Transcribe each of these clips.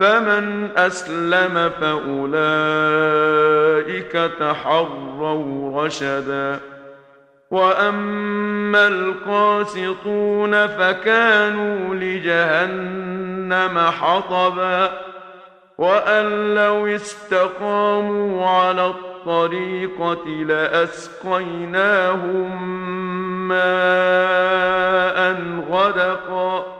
فمن أسلم فأولئك تحروا رشدا. وأما القاسطون فكانوا لجهنم حطبا. وأن لو استقاموا على الطريقة لأسقيناهم ماء غدقا.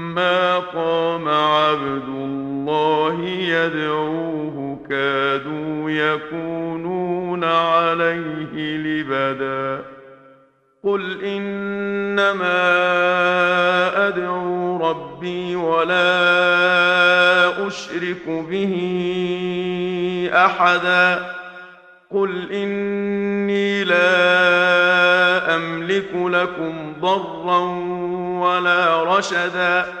قام عبد الله يدعوه كادوا يكونون عليه لبدا قل انما ادعو ربي ولا اشرك به احدا قل اني لا املك لكم ضرا ولا رشدا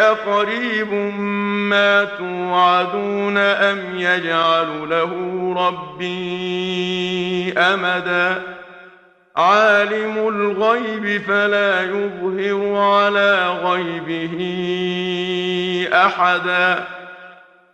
أقريب ما توعدون أم يجعل له ربي أمدا؟ عالم الغيب فلا يظهر على غيبه أحدا.